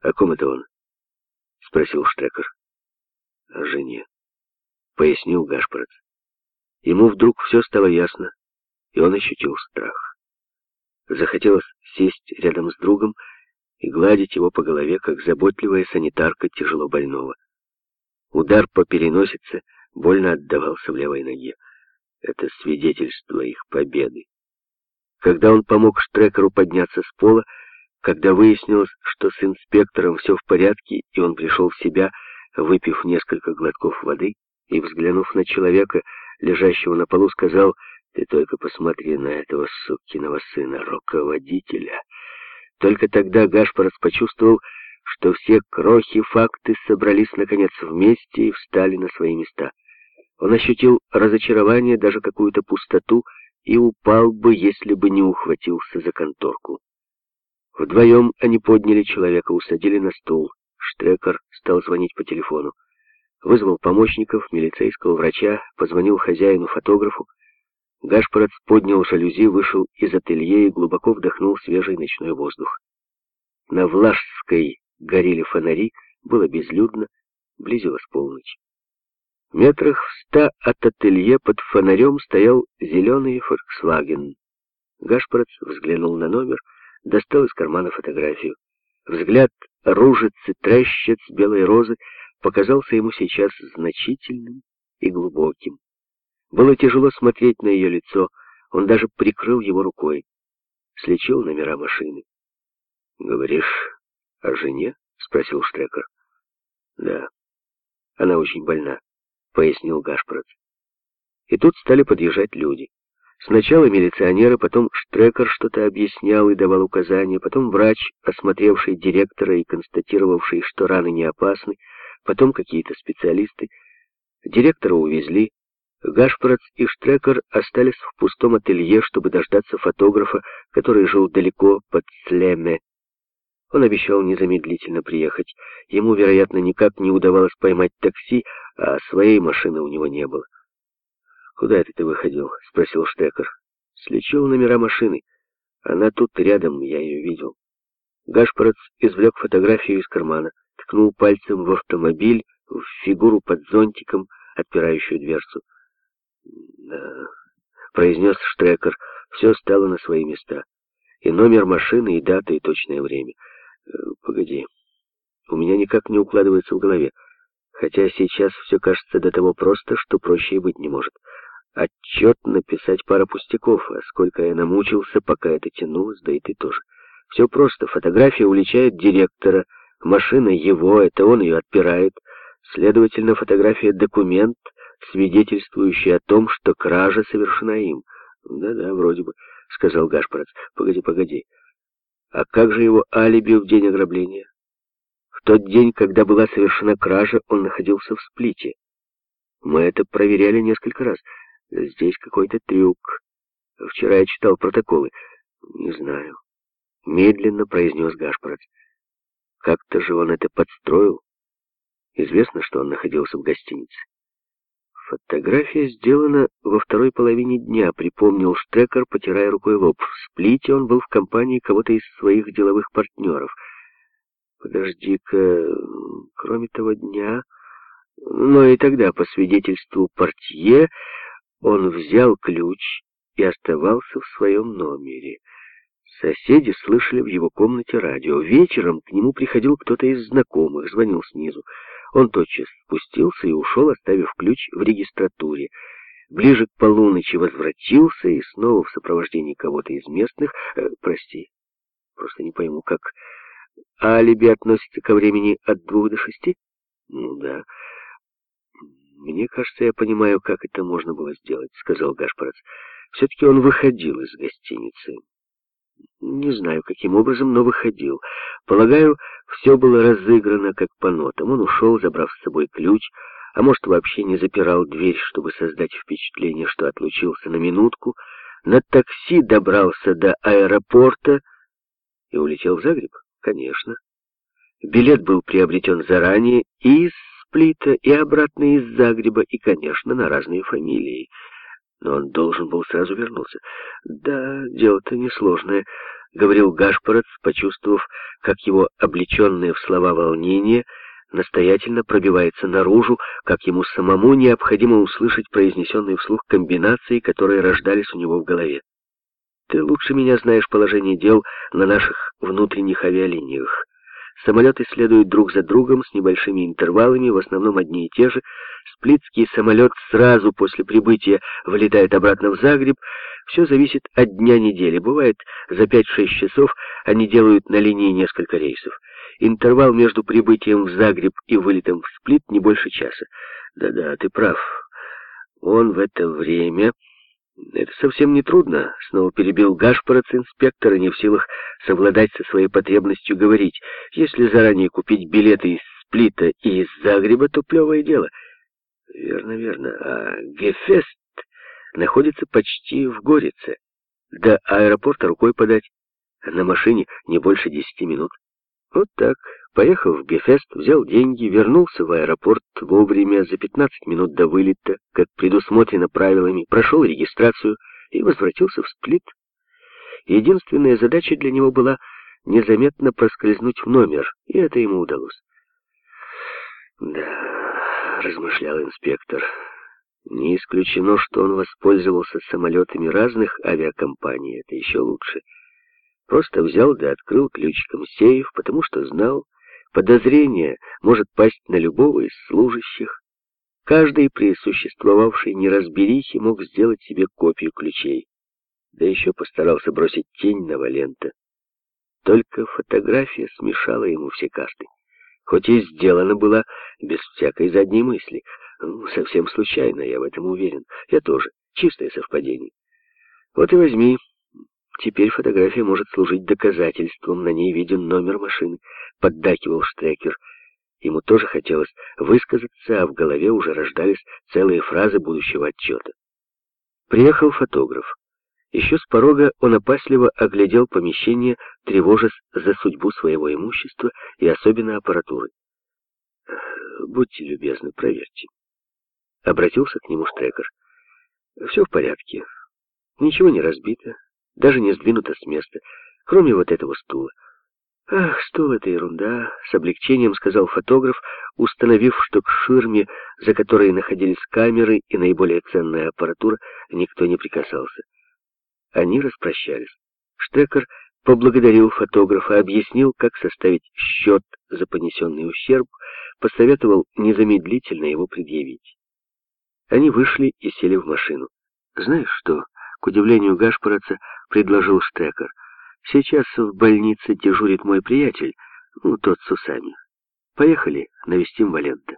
«О ком это он?» — спросил Штрекер. «О жене», — пояснил Гашпорец. Ему вдруг все стало ясно, и он ощутил страх. Захотелось сесть рядом с другом и гладить его по голове, как заботливая санитарка тяжело больного. Удар по переносице больно отдавался в левой ноге. Это свидетельство их победы. Когда он помог Штрекеру подняться с пола, когда выяснилось, что с инспектором все в порядке, и он пришел в себя, выпив несколько глотков воды и, взглянув на человека, лежащего на полу, сказал, «Ты только посмотри на этого сукиного сына, руководителя». Только тогда Гашпорос почувствовал, что все крохи факты собрались наконец вместе и встали на свои места. Он ощутил разочарование, даже какую-то пустоту, и упал бы, если бы не ухватился за конторку. Вдвоем они подняли человека, усадили на стул. Штрекер стал звонить по телефону. Вызвал помощников, милицейского врача, позвонил хозяину-фотографу. Гашпорец поднял жалюзи, вышел из ателье и глубоко вдохнул свежий ночной воздух. На Влажской горели фонари, было безлюдно, близилась полночь. Метрах в ста от ателье под фонарем стоял зеленый «Фольксваген». Гашпорец взглянул на номер, достал из кармана фотографию. Взгляд ружицы трещец белой розы показался ему сейчас значительным и глубоким. Было тяжело смотреть на ее лицо, он даже прикрыл его рукой. Слечил номера машины. «Говоришь о жене?» — спросил Штрекер. «Да, она очень больна», — пояснил Гашпроц. И тут стали подъезжать люди. Сначала милиционеры, потом Штрекер что-то объяснял и давал указания, потом врач, осмотревший директора и констатировавший, что раны не опасны, потом какие-то специалисты. Директора увезли. Гашпорец и Штрекер остались в пустом ателье, чтобы дождаться фотографа, который жил далеко под Слеме. Он обещал незамедлительно приехать. Ему, вероятно, никак не удавалось поймать такси, а своей машины у него не было. «Куда это ты выходил?» — спросил Штекер. «Слечил номера машины. Она тут рядом, я ее видел». Гашпорец извлек фотографию из кармана, ткнул пальцем в автомобиль, в фигуру под зонтиком, отпирающую дверцу. «Да», — произнес Штрекер, — «все стало на свои места. И номер машины, и дата, и точное время. Э, погоди, у меня никак не укладывается в голове, хотя сейчас все кажется до того просто, что проще и быть не может». Отчет написать пара пустяков, а сколько я намучился, пока это тянулось, да и ты тоже. Все просто. Фотография уличает директора, машина его, это он ее отпирает. Следовательно, фотография — документ, свидетельствующий о том, что кража совершена им. «Да-да, вроде бы», — сказал Гашпорец. «Погоди, погоди. А как же его алиби в день ограбления?» В тот день, когда была совершена кража, он находился в сплите. Мы это проверяли несколько раз. Здесь какой-то трюк. Вчера я читал протоколы. Не знаю. Медленно произнес Гашпорец. Как-то же он это подстроил. Известно, что он находился в гостинице. Фотография сделана во второй половине дня, припомнил Штрекер, потирая рукой лоб. В сплите он был в компании кого-то из своих деловых партнеров. Подожди-ка, кроме того дня... Но и тогда, по свидетельству портье, он взял ключ и оставался в своем номере. Соседи слышали в его комнате радио. Вечером к нему приходил кто-то из знакомых, звонил снизу. Он тотчас спустился и ушел, оставив ключ в регистратуре. Ближе к полуночи возвратился и снова в сопровождении кого-то из местных... Э, прости, просто не пойму, как... Алиби относится ко времени от двух до шести? Ну да. «Мне кажется, я понимаю, как это можно было сделать», — сказал Гашпорец. «Все-таки он выходил из гостиницы. Не знаю, каким образом, но выходил. Полагаю, все было разыграно как по нотам. Он ушел, забрав с собой ключ, а может, вообще не запирал дверь, чтобы создать впечатление, что отлучился на минутку. На такси добрался до аэропорта и улетел в Загреб, конечно. Билет был приобретен заранее и Сплита и обратно из Загреба, и, конечно, на разные фамилии. Но он должен был сразу вернуться. Да, дело-то несложное. — говорил Гашпорец, почувствовав, как его облеченное в слова волнение настоятельно пробивается наружу, как ему самому необходимо услышать произнесенные вслух комбинации, которые рождались у него в голове. «Ты лучше меня знаешь положение дел на наших внутренних авиалиниях. Самолеты следуют друг за другом с небольшими интервалами, в основном одни и те же. Сплитский самолет сразу после прибытия вылетает обратно в Загреб. Все зависит от дня недели. Бывает, за 5-6 часов они делают на линии несколько рейсов. Интервал между прибытием в Загреб и вылетом в Сплит не больше часа. Да-да, ты прав. Он в это время... «Это совсем не трудно», — снова перебил Гашпорец инспектора, не в силах совладать со своей потребностью говорить. «Если заранее купить билеты из Сплита и из Загреба, то плевое дело». «Верно, верно. А Гефест находится почти в Горице. До аэропорта рукой подать. На машине не больше десяти минут. Вот так. Поехал в Гефест, взял деньги, вернулся в аэропорт вовремя, за 15 минут до вылета, как предусмотрено правилами, прошел регистрацию и возвратился в Сплит. Единственная задача для него была незаметно проскользнуть в номер, и это ему удалось. «Да», — размышлял инспектор, — «не исключено, что он воспользовался самолетами разных авиакомпаний, это еще лучше». Просто взял да открыл ключиком сейф, потому что знал, подозрение может пасть на любого из служащих. Каждый при существовавшей неразберихе мог сделать себе копию ключей. Да еще постарался бросить тень на Валента. Только фотография смешала ему все карты. Хоть и сделана была без всякой задней мысли. Ну, совсем случайно, я в этом уверен. Я тоже. Чистое совпадение. Вот и возьми Теперь фотография может служить доказательством, на ней виден номер машины, поддакивал Штрекер. Ему тоже хотелось высказаться, а в голове уже рождались целые фразы будущего отчета. Приехал фотограф. Еще с порога он опасливо оглядел помещение, тревожась за судьбу своего имущества и особенно аппаратуры. «Будьте любезны, проверьте». Обратился к нему Штрекер. «Все в порядке. Ничего не разбито, даже не сдвинута с места, кроме вот этого стула. «Ах, стул — это ерунда», — с облегчением сказал фотограф, установив, что к ширме, за которой находились камеры и наиболее ценная аппаратура, никто не прикасался. Они распрощались. Штекер поблагодарил фотографа, объяснил, как составить счет за понесенный ущерб, посоветовал незамедлительно его предъявить. Они вышли и сели в машину. «Знаешь что?» — к удивлению Гашпороца предложил Штекер. «Сейчас в больнице дежурит мой приятель, ну, тот с усами. Поехали, навестим Валента».